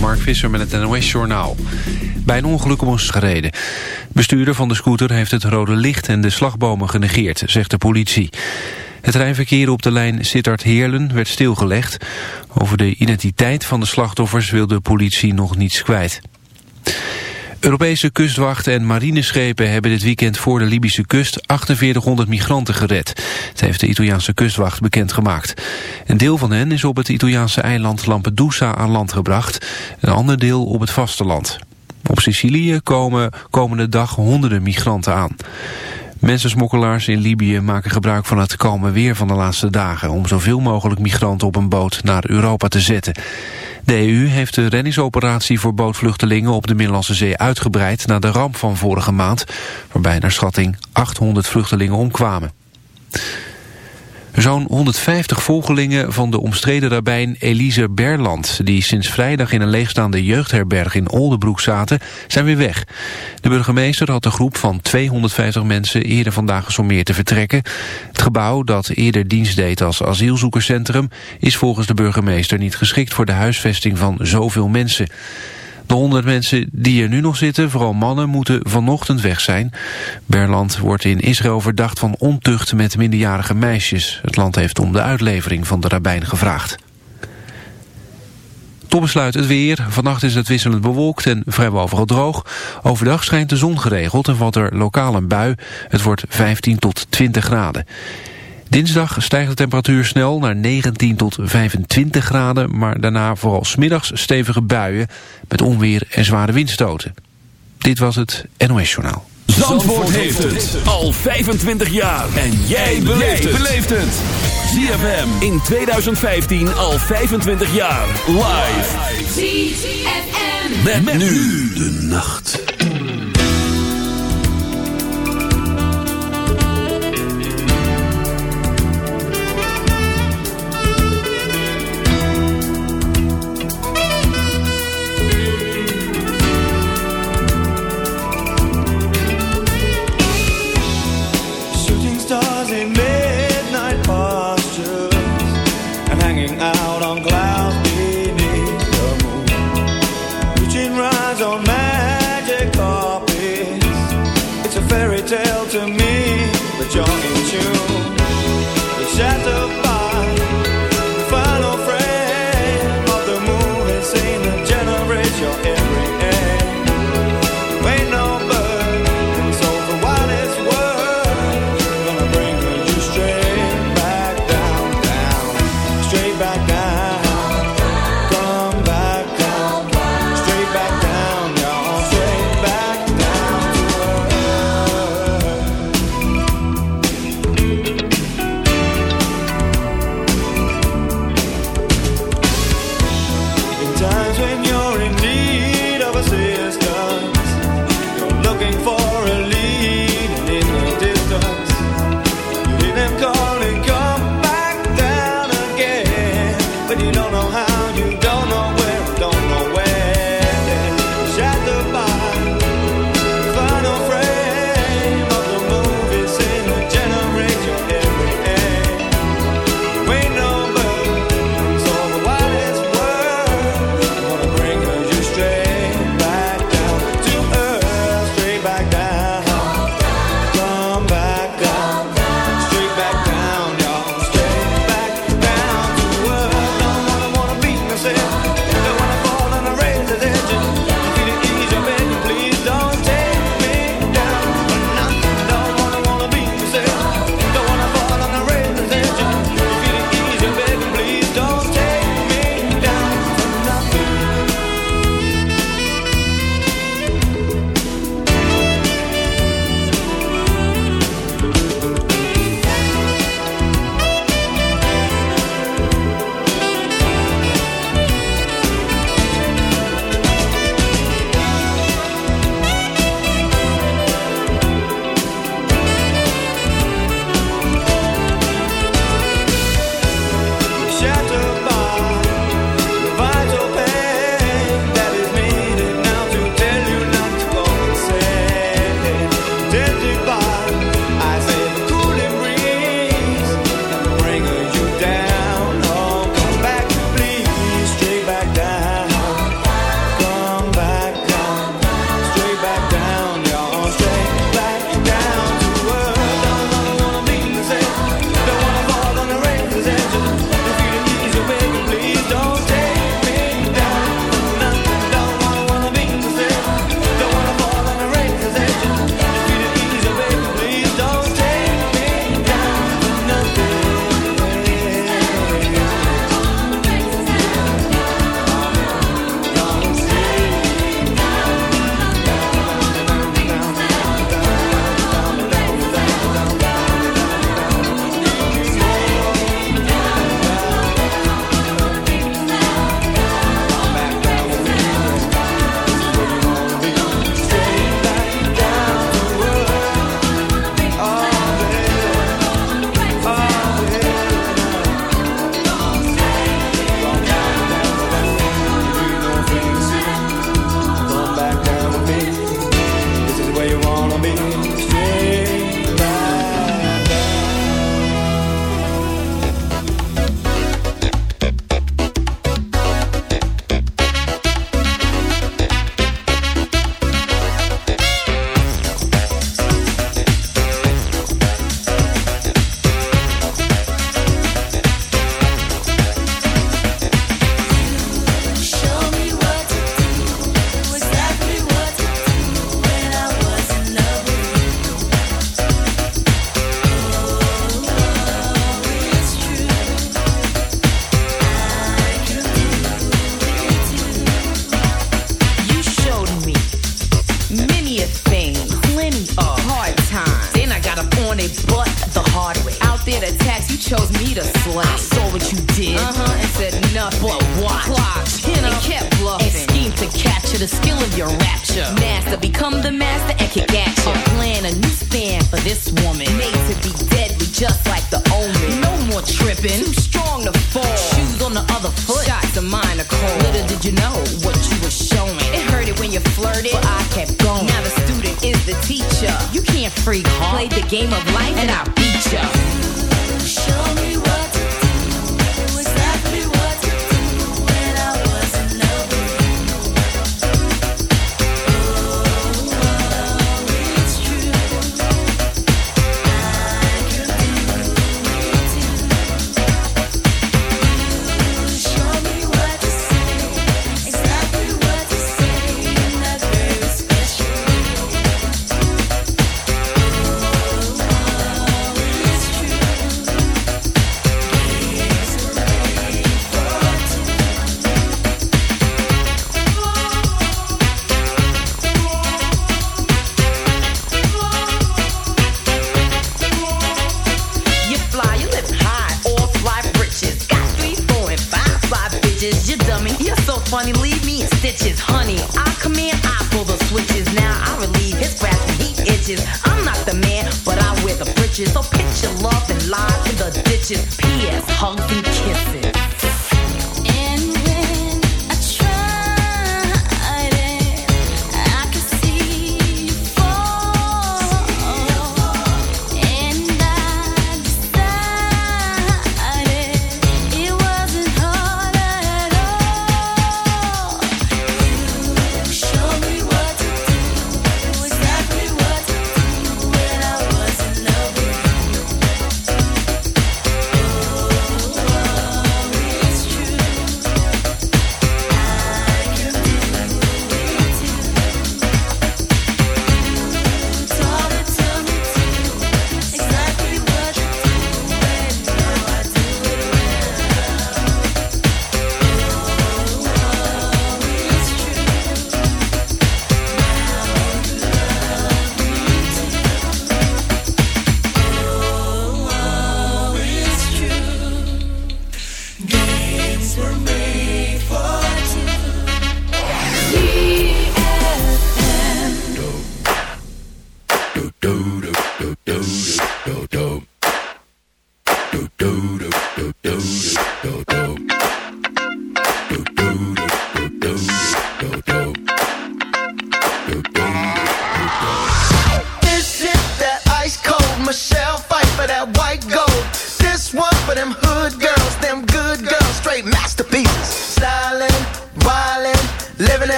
Mark Visser met het NOS-journaal. Bij een ongeluk om ons gereden. Bestuurder van de scooter heeft het rode licht en de slagbomen genegeerd, zegt de politie. Het treinverkeer op de lijn Sittard-Heerlen werd stilgelegd. Over de identiteit van de slachtoffers wil de politie nog niets kwijt. Europese kustwacht en marineschepen hebben dit weekend voor de Libische kust 4800 migranten gered. Dat heeft de Italiaanse kustwacht bekendgemaakt. Een deel van hen is op het Italiaanse eiland Lampedusa aan land gebracht. Een ander deel op het vasteland. Op Sicilië komen komende dag honderden migranten aan. Mensensmokkelaars in Libië maken gebruik van het kalme weer van de laatste dagen... om zoveel mogelijk migranten op een boot naar Europa te zetten. De EU heeft de reddingsoperatie voor bootvluchtelingen op de Middellandse Zee uitgebreid... na de ramp van vorige maand, waarbij naar schatting 800 vluchtelingen omkwamen. Zo'n 150 volgelingen van de omstreden rabbijn Elise Berland... die sinds vrijdag in een leegstaande jeugdherberg in Oldenbroek zaten... zijn weer weg. De burgemeester had een groep van 250 mensen... eerder vandaag gesommeerd te vertrekken. Het gebouw dat eerder dienst deed als asielzoekerscentrum... is volgens de burgemeester niet geschikt voor de huisvesting van zoveel mensen... De honderd mensen die er nu nog zitten, vooral mannen, moeten vanochtend weg zijn. Berland wordt in Israël verdacht van ontucht met minderjarige meisjes. Het land heeft om de uitlevering van de rabbijn gevraagd. Tot besluit het weer. Vannacht is het wisselend bewolkt en vrijwel overal droog. Overdag schijnt de zon geregeld en valt er lokaal een bui. Het wordt 15 tot 20 graden. Dinsdag stijgt de temperatuur snel naar 19 tot 25 graden... maar daarna vooral smiddags stevige buien met onweer en zware windstoten. Dit was het NOS Journaal. Zandvoort, heeft het al 25 jaar. En jij beleeft het. ZFM in 2015 al 25 jaar. Live. ZFM. met nu de nacht.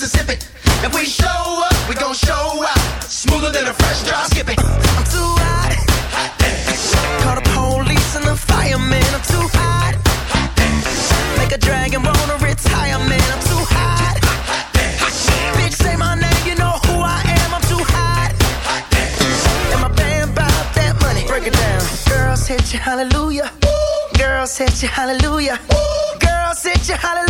Mississippi. If we show up, we gon' show out. Smoother than a fresh drop. Skip it. I'm too hot. hot dance. Call the police and the firemen. I'm too hot. hot dance. Make a dragon wanna retire, man. I'm too hot. hot dance. Bitch, say my name, you know who I am. I'm too hot. hot dance. And my band bout that money. Break it down. Girls hit you, hallelujah. Ooh. Girls hit you, hallelujah. Ooh. Girls hit you, hallelujah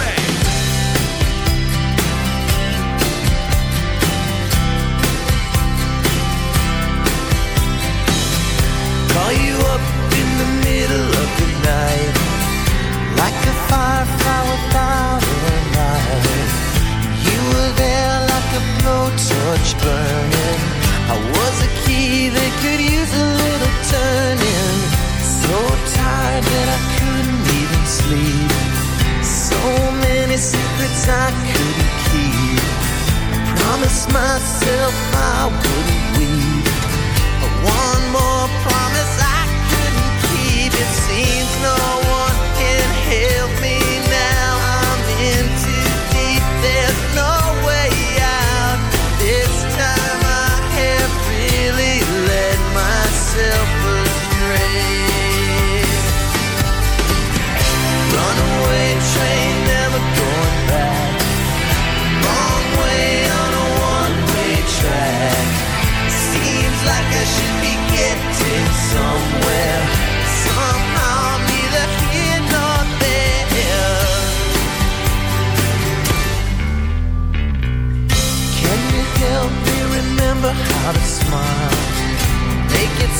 myself.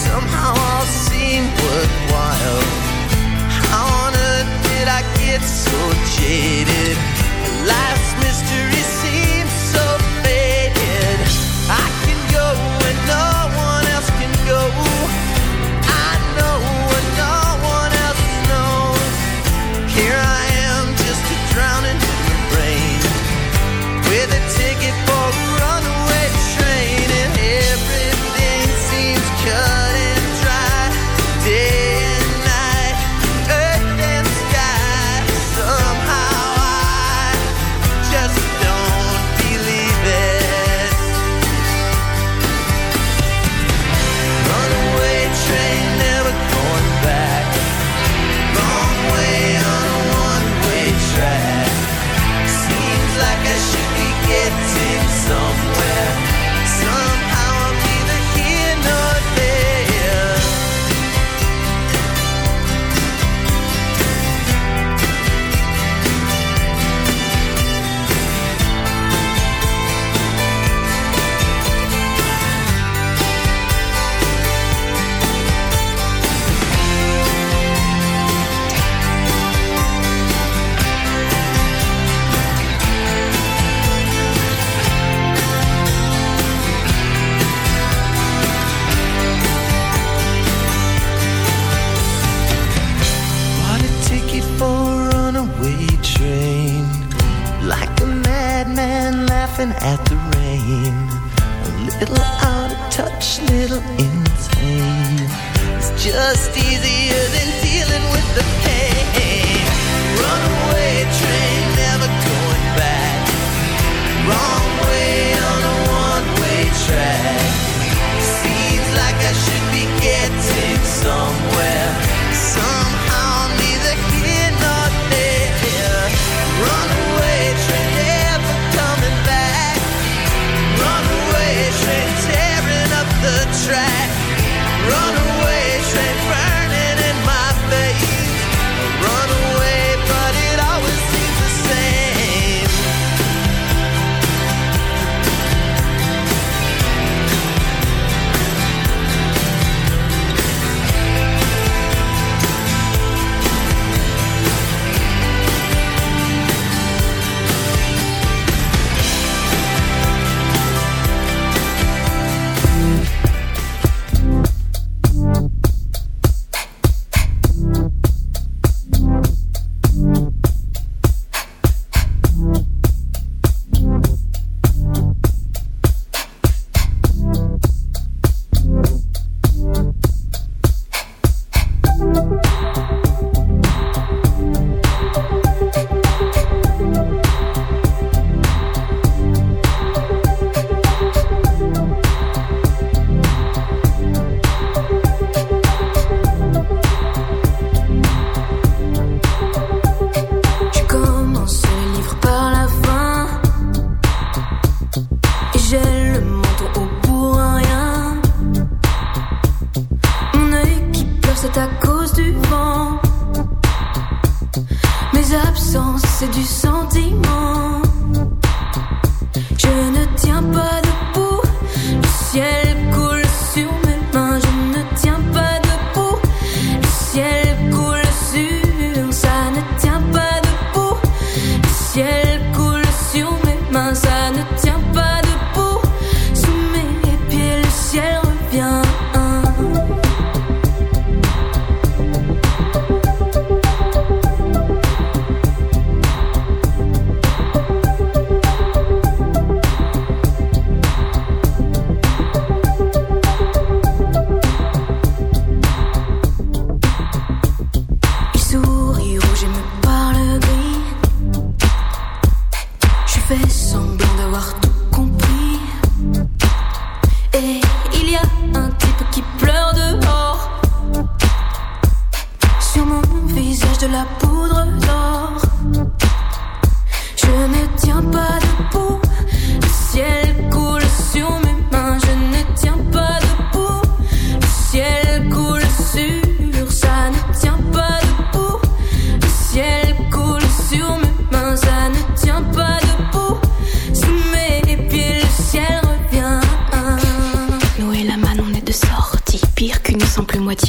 somehow all seem worthwhile. How on earth did I get so jaded? Life Yeah.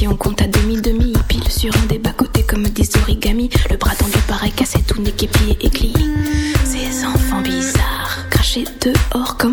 on compte à demi-demi. Pile sur un des bas-côtés comme des origamis. Le bras tendu pareil cassé, tout n'est qu'épié et glié. Ces enfants bizarres, crachés dehors comme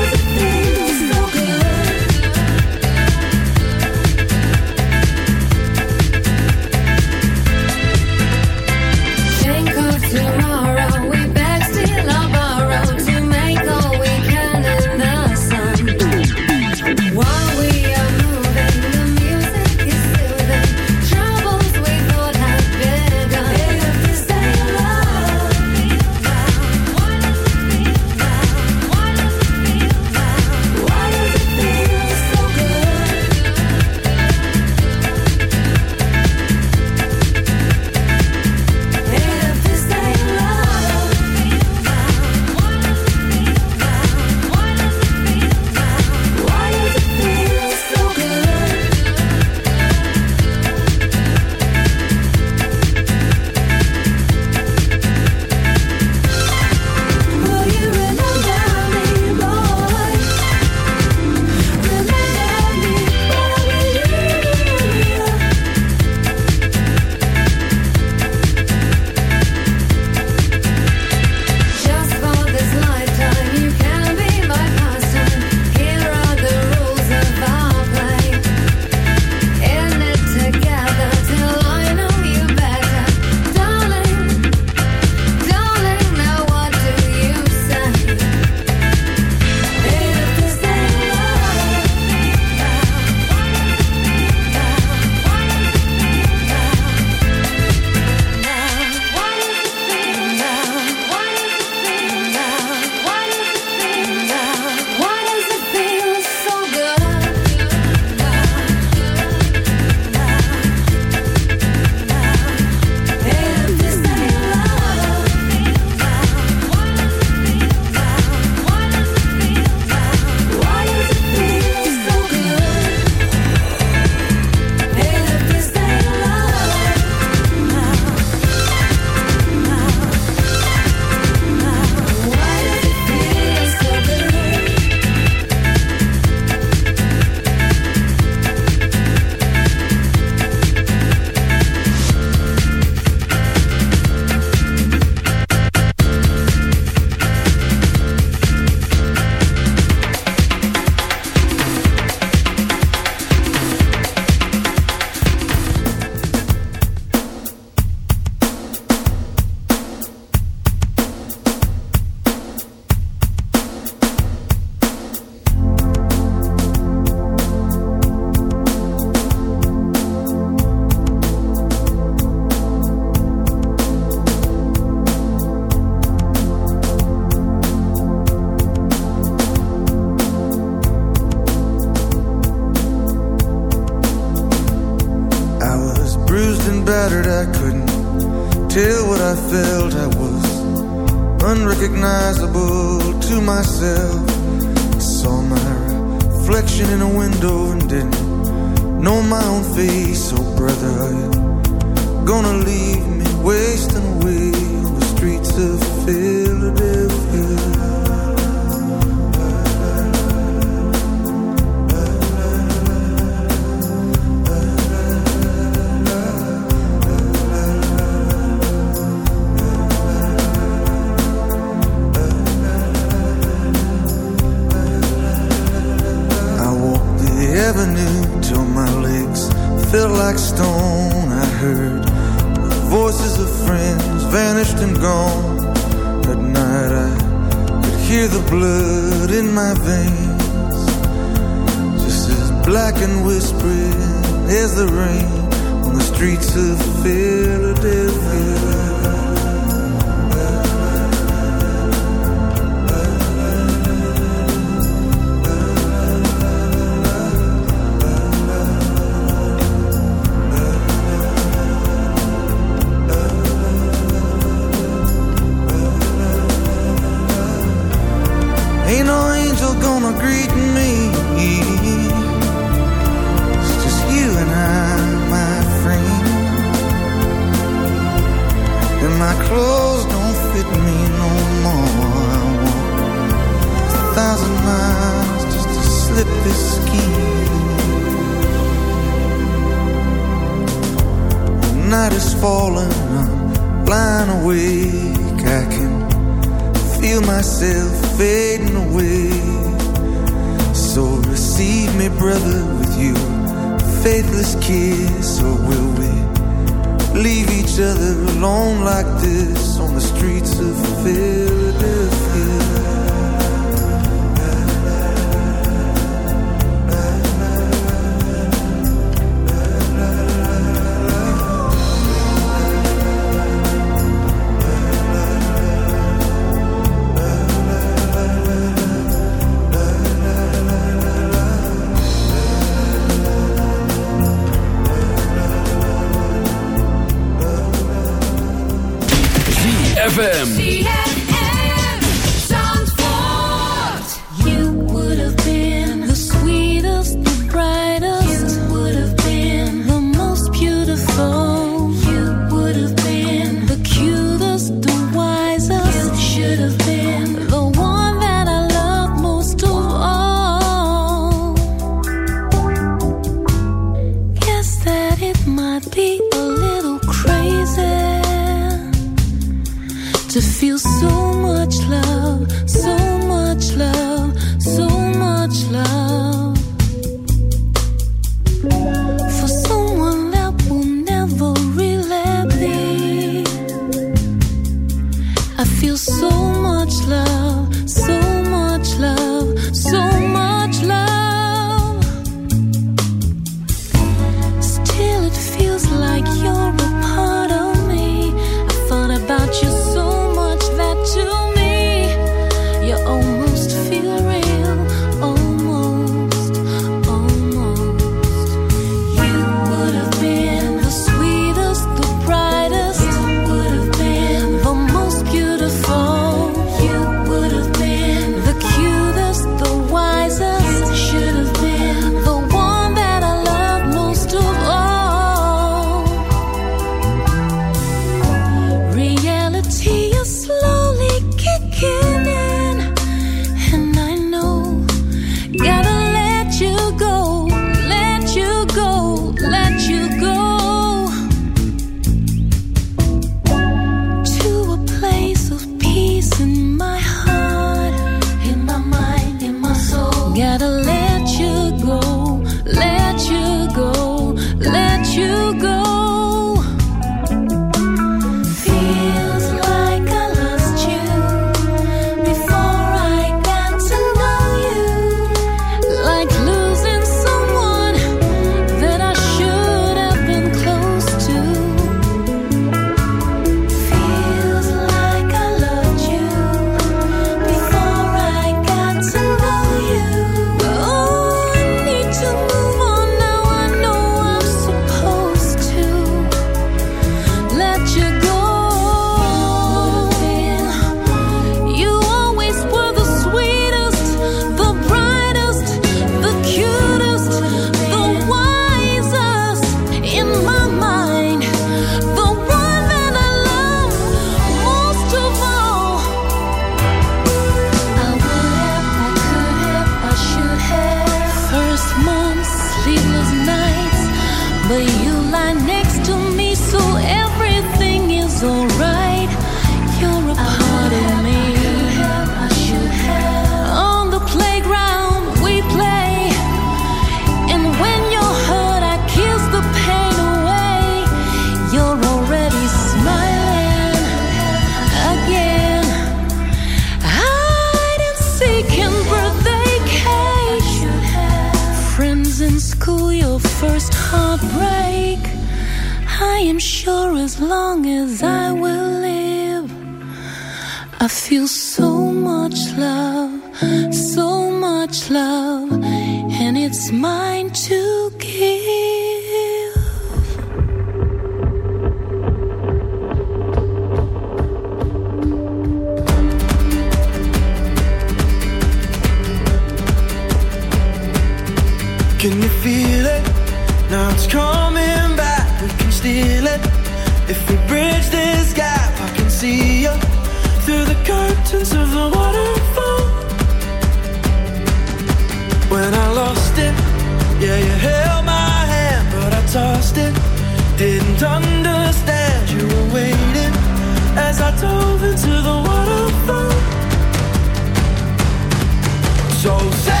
so sad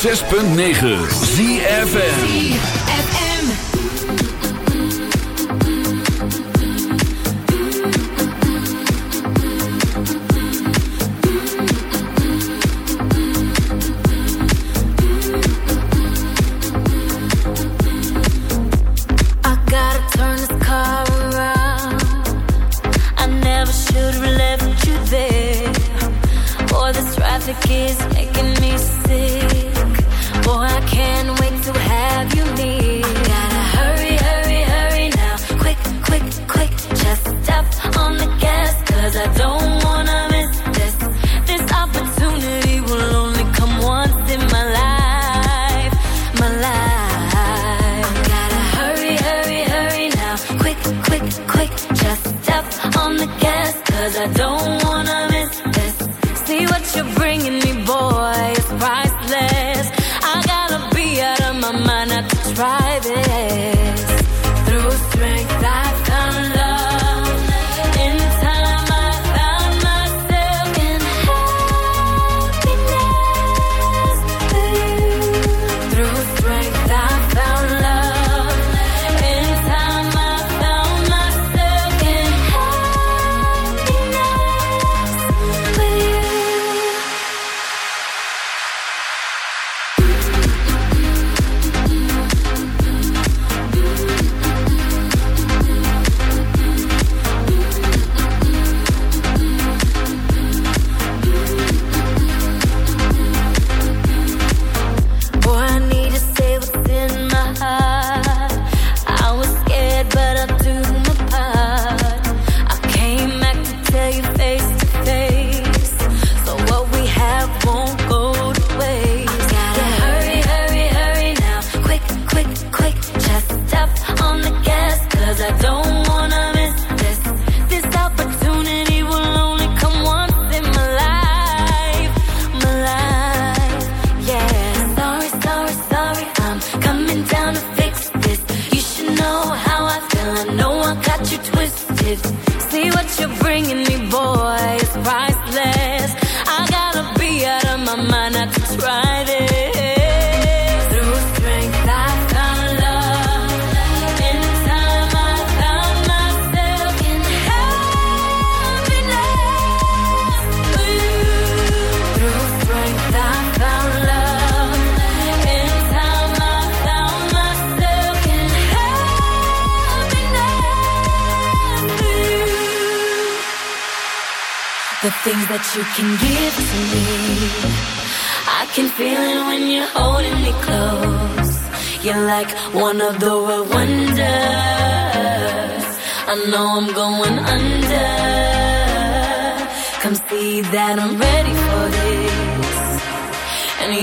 106.9 ZFN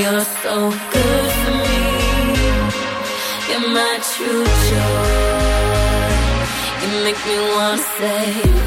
You're so good for me. You're my true joy. You make me wanna say.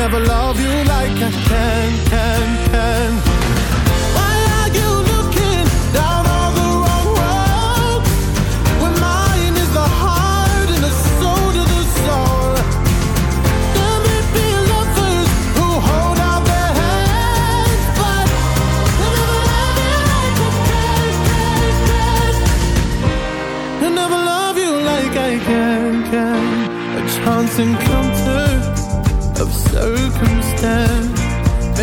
never love you like I can, can, can. Why are you looking down on the wrong road? When mine is the heart and the soul to the soul. There may be lovers who hold out their hands, but they never love you like I can, can, can. They never love you like I can, can. A chance encounter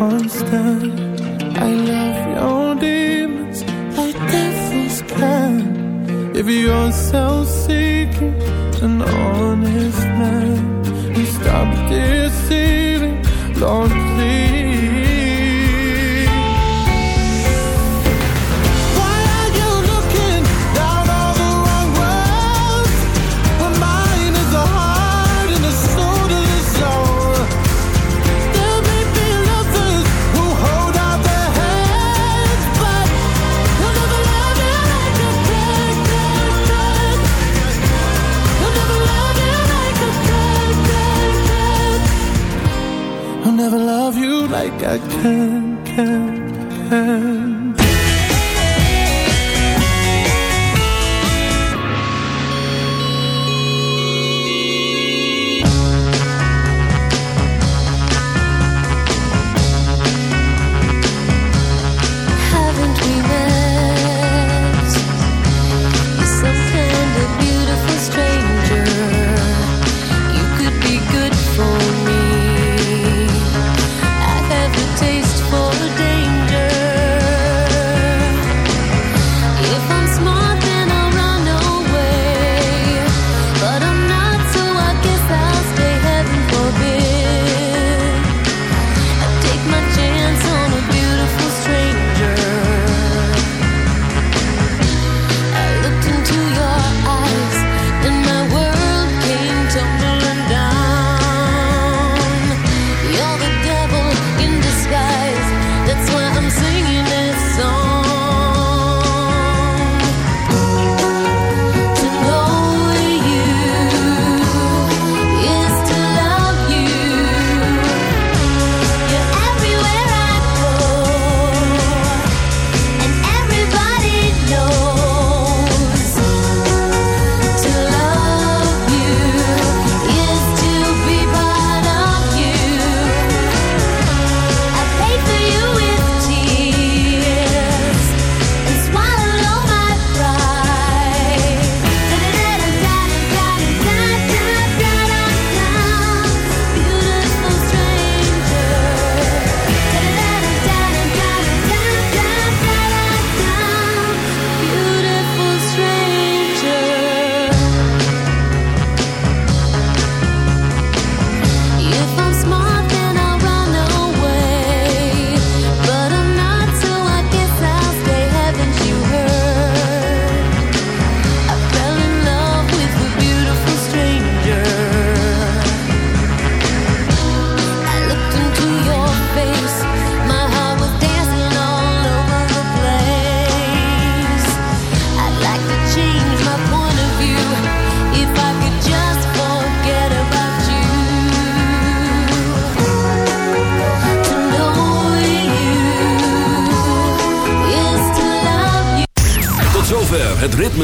constant.